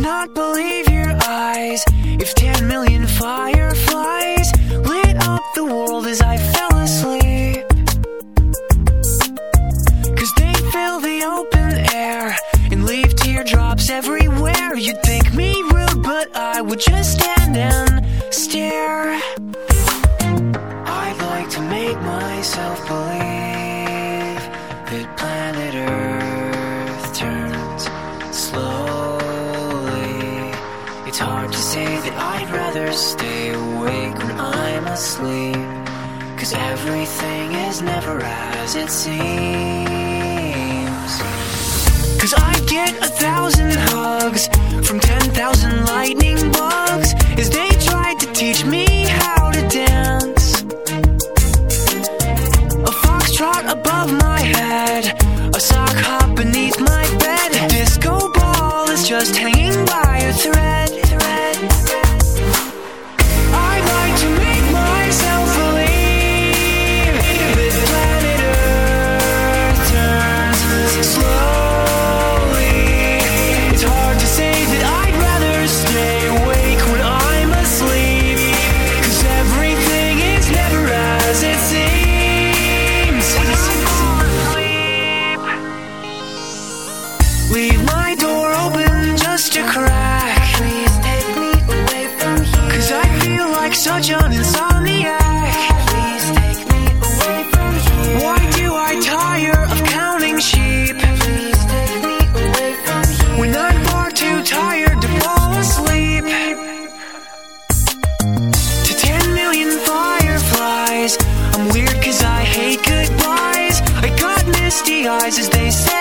not believe your eyes. If 10 million fireflies Lit up the world as I fell asleep. as it seems. Cause I get a thousand hugs from ten eyes as they said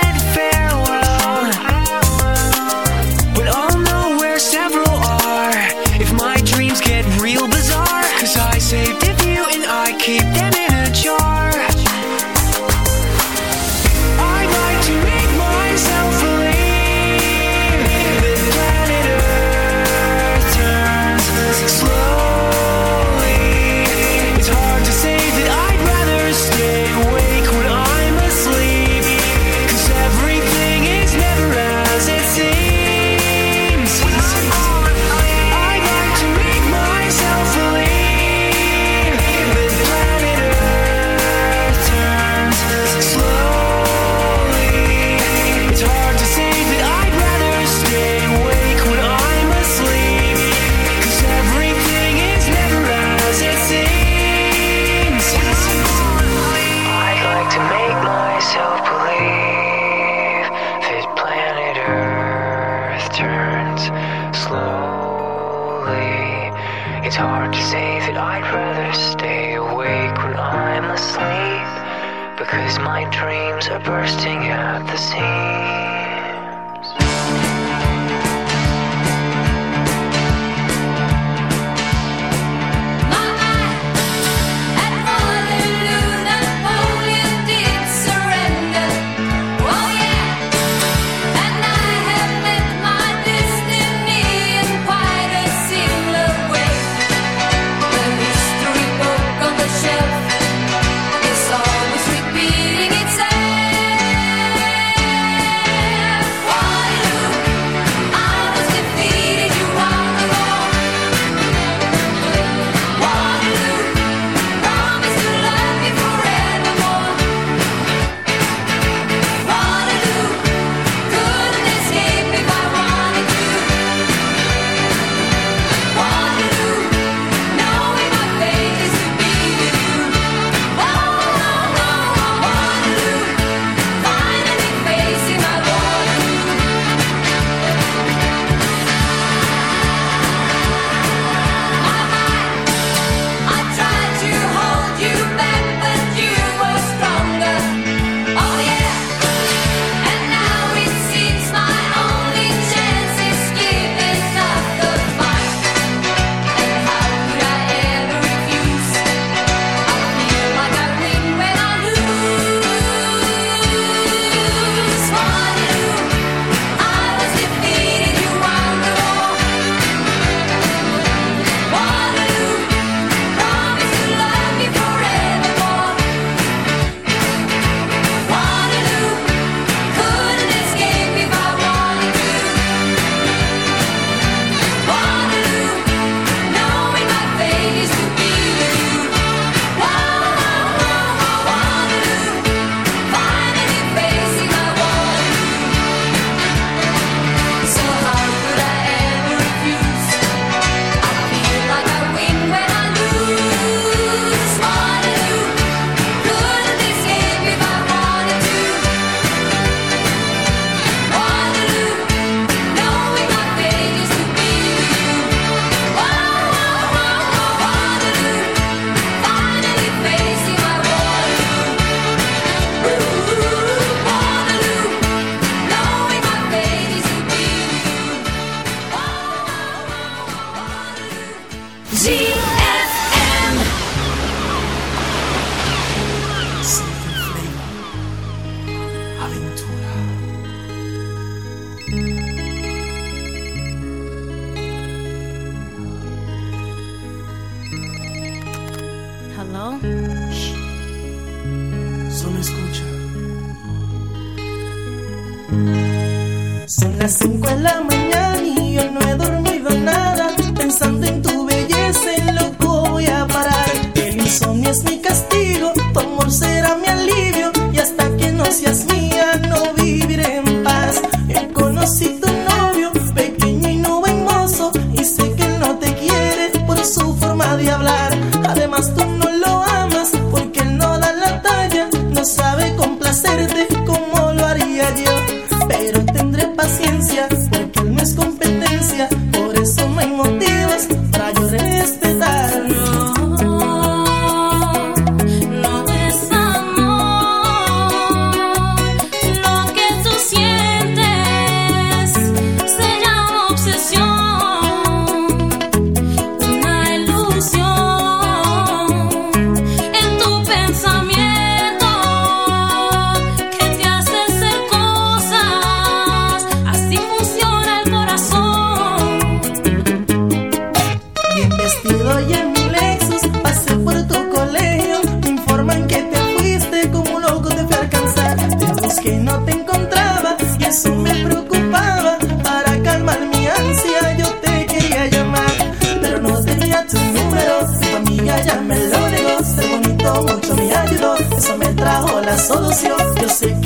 espacio. Yo sé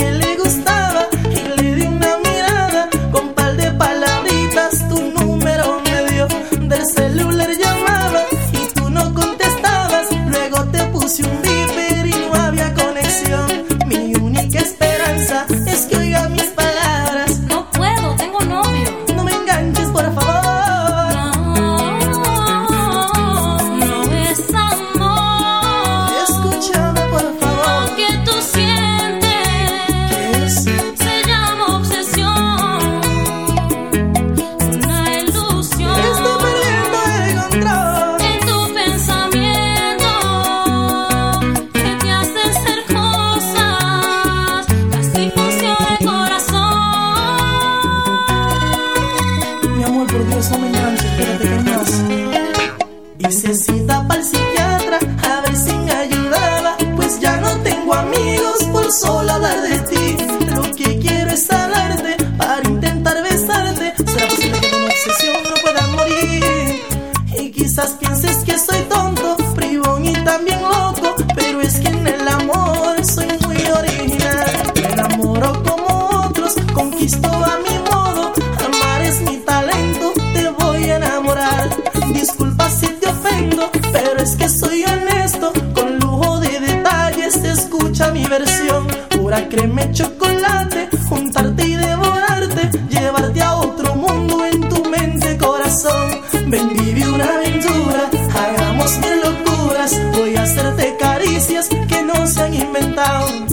down.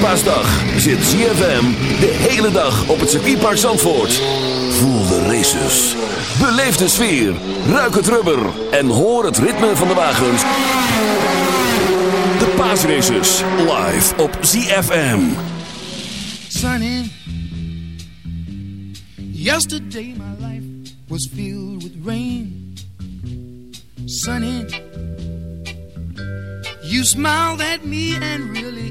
paasdag zit ZFM de hele dag op het circuitpark Zandvoort. Voel de races, beleef de sfeer, ruik het rubber en hoor het ritme van de wagens. De paasraces live op ZFM. Sunny, yesterday my life was filled with rain. Sunny, you smiled at me and really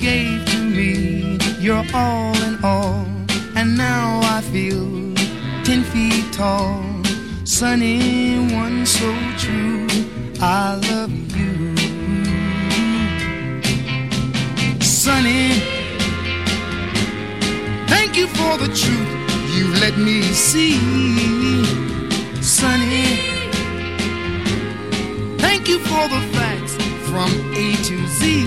Gave to me your all in all, and now I feel ten feet tall. Sunny, one so true. I love you. Sunny, thank you for the truth you let me see. Sunny, thank you for the facts from A to Z.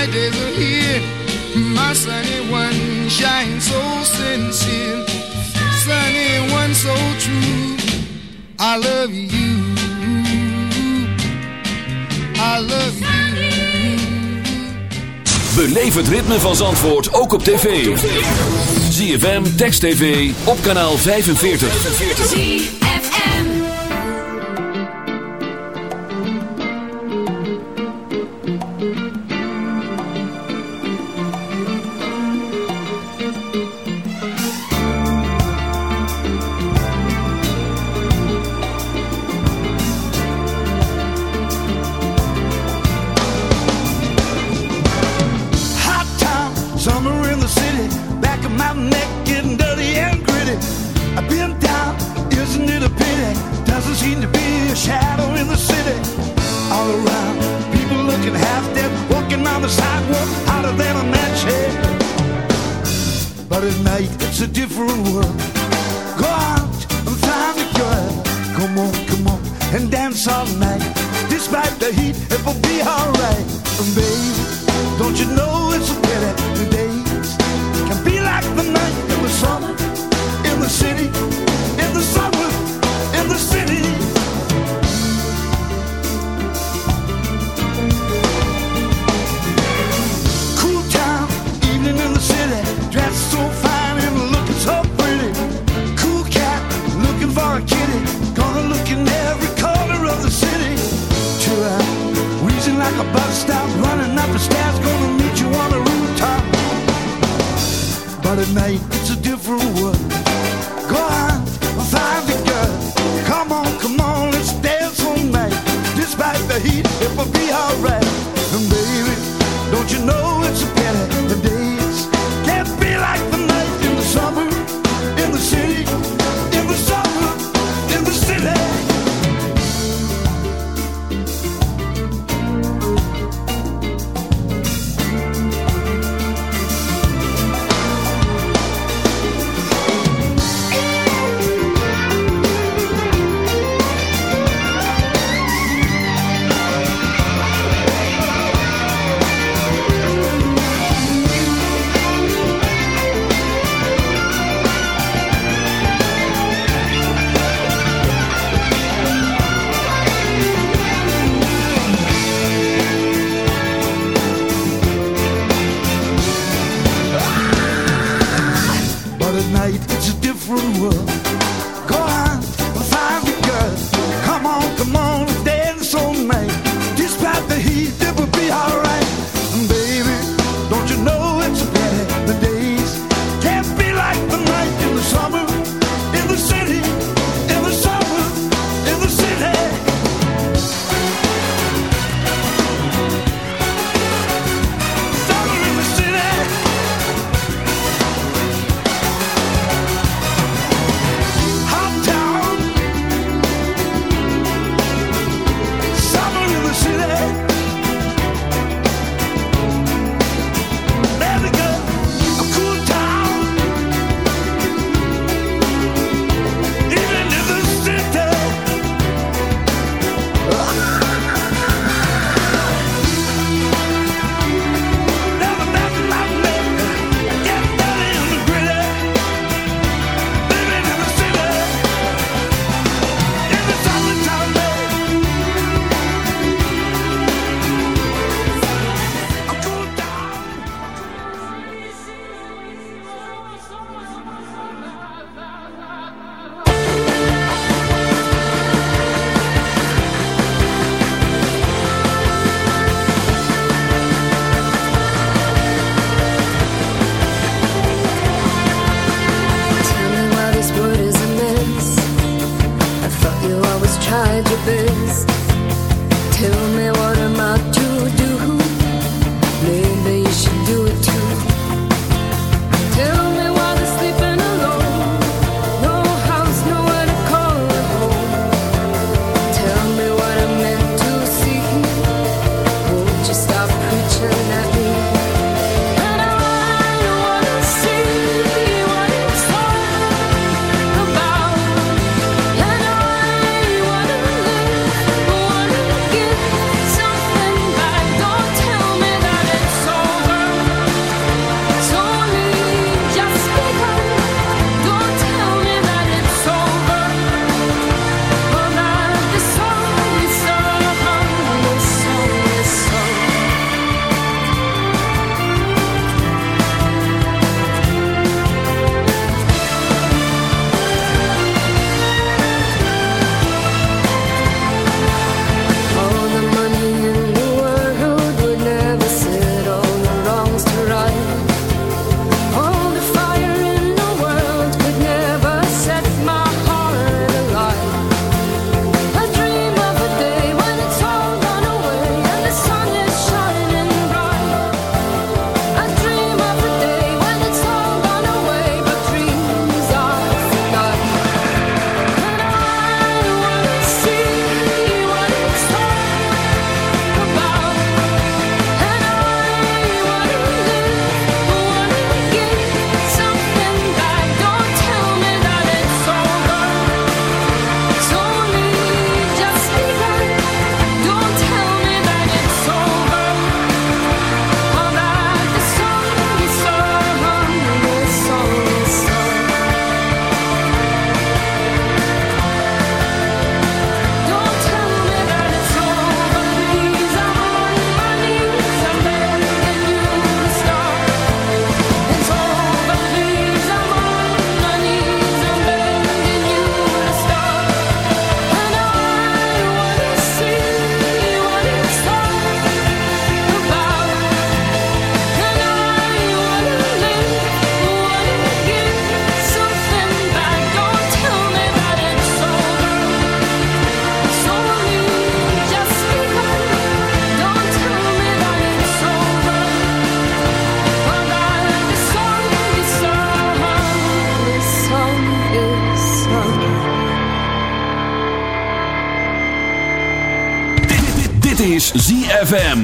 my days are here. My sunny one shines so sincere. Sunny one so true. I love you. I love you. Beleef het ritme van Zandvoort ook op tv. ZFM, Text TV, op kanaal 45. 45. Alright. And baby, don't you know it's a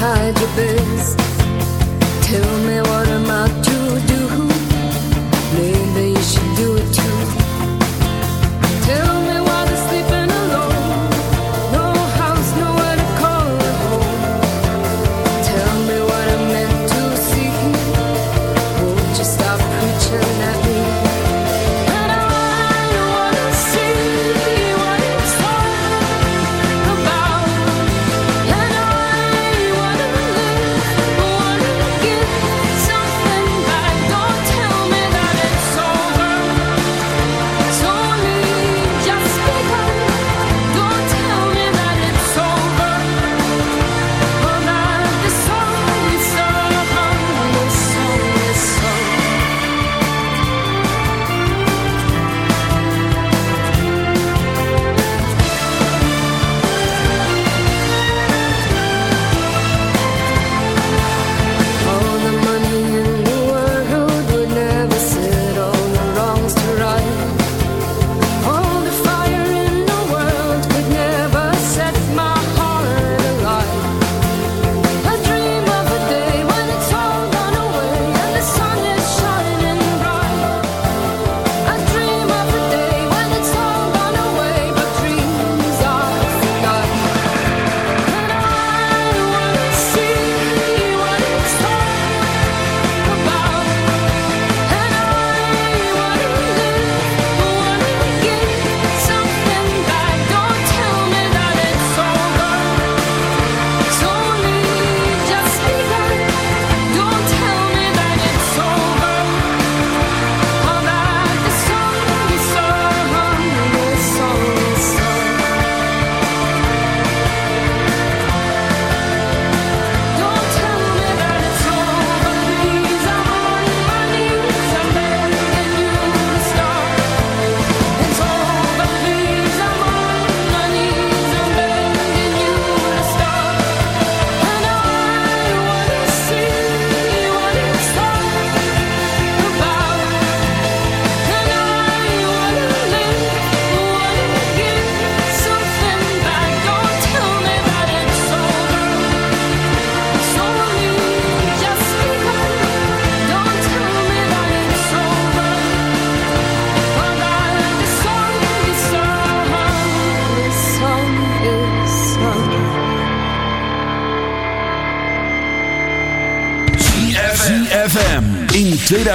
tried your best.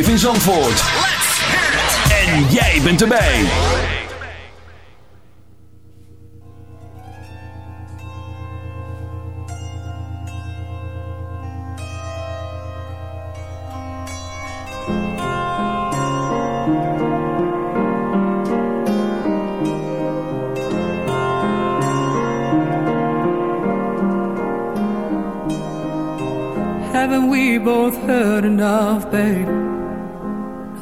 Live in Zandvoort. En jij bent erbij. Haven't we both heard enough, babe?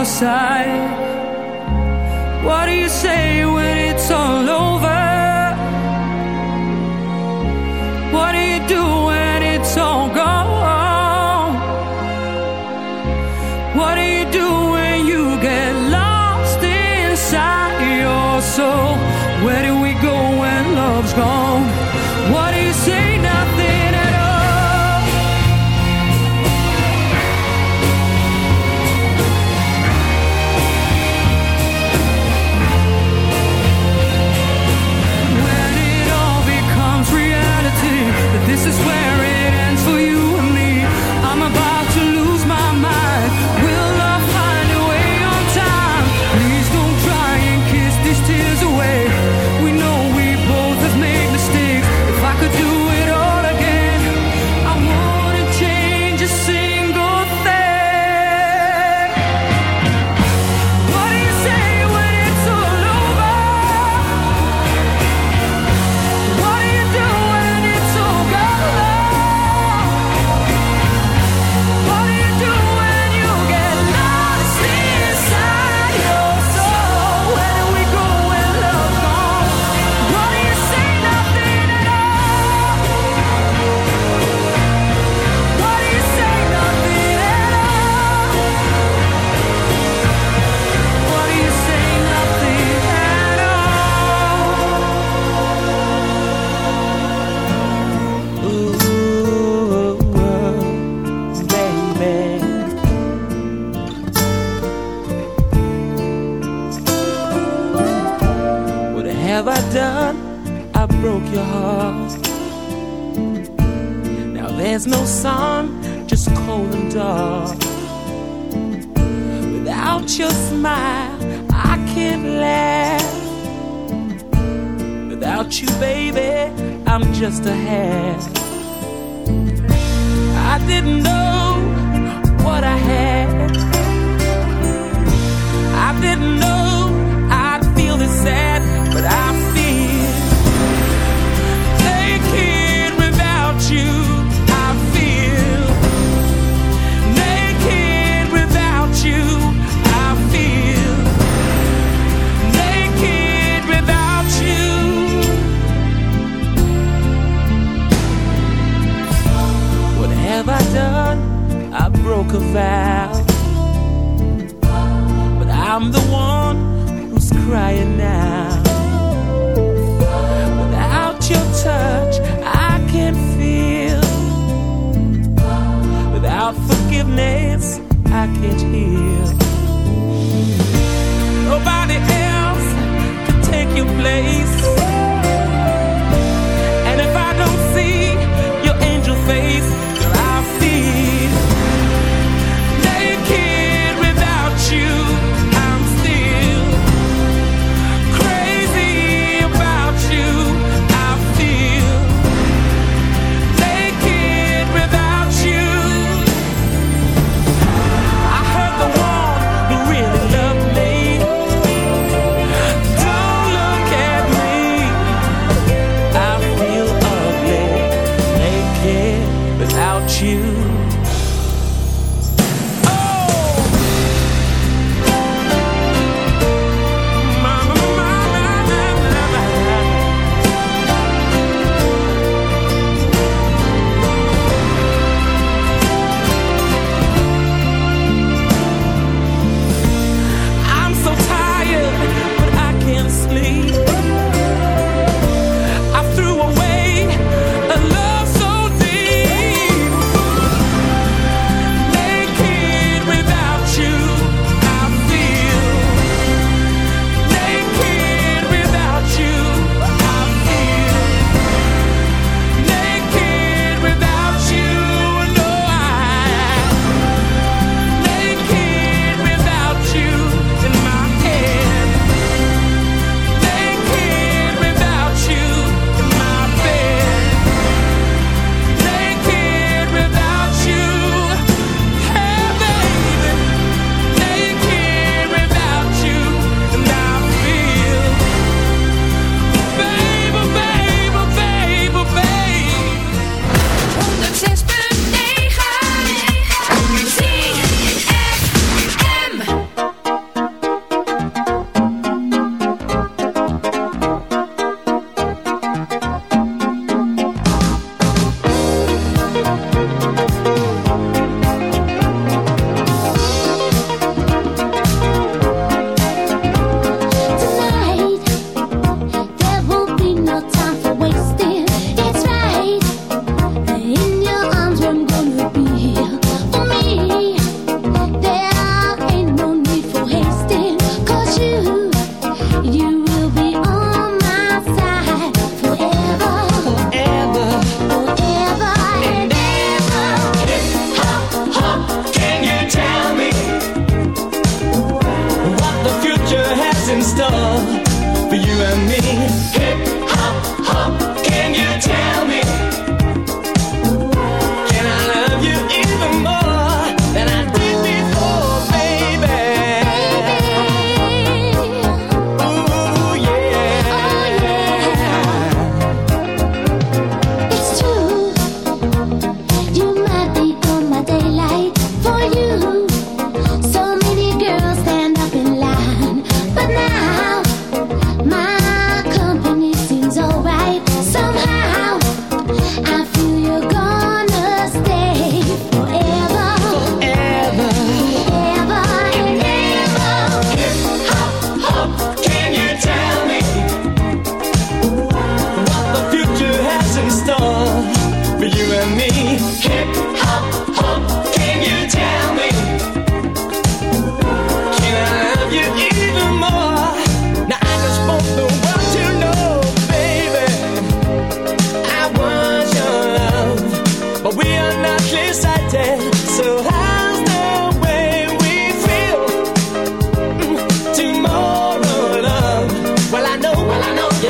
Your side. What do you say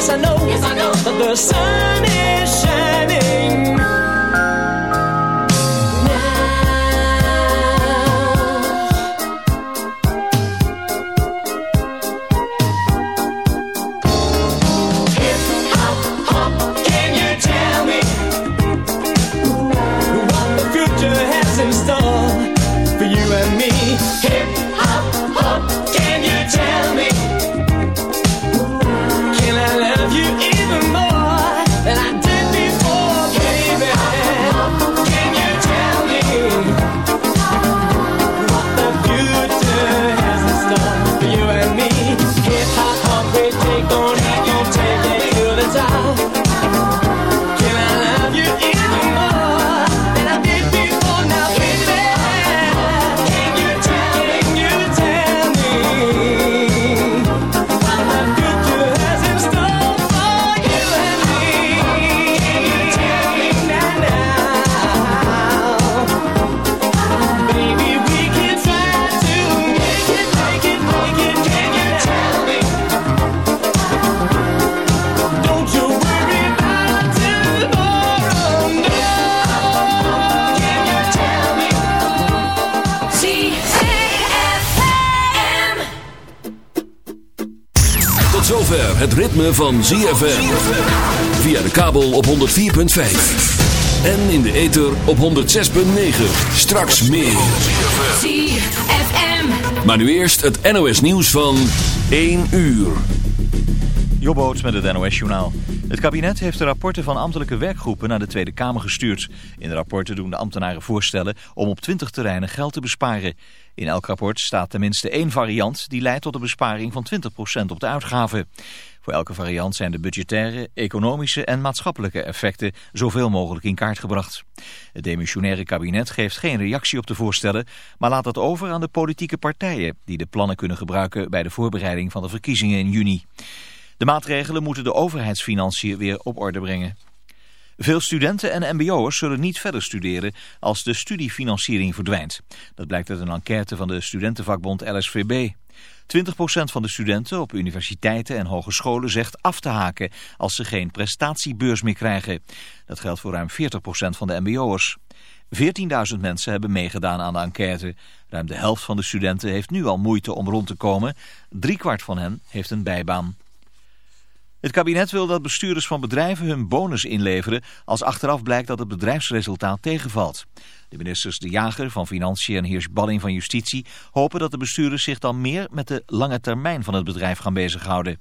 yes I know, yes I know that the sun is. Ritme van ZFM. Via de kabel op 104.5. En in de ether op 106.9. Straks meer. ZFM. Maar nu eerst het NOS nieuws van 1 uur. Jobboot met het NOS Journaal. Het kabinet heeft de rapporten van ambtelijke werkgroepen naar de Tweede Kamer gestuurd. In de rapporten doen de ambtenaren voorstellen om op 20 terreinen geld te besparen. In elk rapport staat tenminste één variant die leidt tot een besparing van 20% op de uitgaven. Voor elke variant zijn de budgettaire, economische en maatschappelijke effecten zoveel mogelijk in kaart gebracht. Het demissionaire kabinet geeft geen reactie op de voorstellen, maar laat dat over aan de politieke partijen die de plannen kunnen gebruiken bij de voorbereiding van de verkiezingen in juni. De maatregelen moeten de overheidsfinanciën weer op orde brengen. Veel studenten en mbo'ers zullen niet verder studeren als de studiefinanciering verdwijnt. Dat blijkt uit een enquête van de studentenvakbond LSVB. 20% van de studenten op universiteiten en hogescholen zegt af te haken als ze geen prestatiebeurs meer krijgen. Dat geldt voor ruim 40% van de mbo'ers. 14.000 mensen hebben meegedaan aan de enquête. Ruim de helft van de studenten heeft nu al moeite om rond te komen. Driekwart van hen heeft een bijbaan. Het kabinet wil dat bestuurders van bedrijven hun bonus inleveren als achteraf blijkt dat het bedrijfsresultaat tegenvalt. De ministers De Jager van Financiën en Heers Balling van Justitie hopen dat de bestuurders zich dan meer met de lange termijn van het bedrijf gaan bezighouden.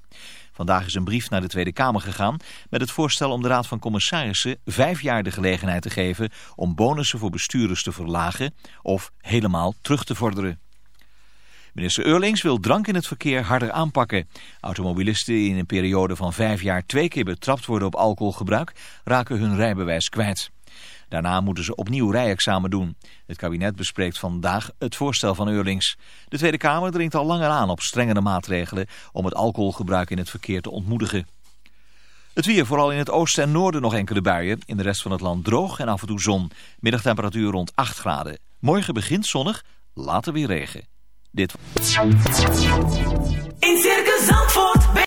Vandaag is een brief naar de Tweede Kamer gegaan met het voorstel om de Raad van Commissarissen vijf jaar de gelegenheid te geven om bonussen voor bestuurders te verlagen of helemaal terug te vorderen. Minister Eurlings wil drank in het verkeer harder aanpakken. Automobilisten die in een periode van vijf jaar twee keer betrapt worden op alcoholgebruik raken hun rijbewijs kwijt. Daarna moeten ze opnieuw rijexamen doen. Het kabinet bespreekt vandaag het voorstel van Eurlings. De Tweede Kamer dringt al langer aan op strengere maatregelen om het alcoholgebruik in het verkeer te ontmoedigen. Het weer, vooral in het oosten en noorden nog enkele buien. In de rest van het land droog en af en toe zon. Middagtemperatuur rond 8 graden. Morgen begint zonnig, later weer regen. Dit. In Circus Zandvoort.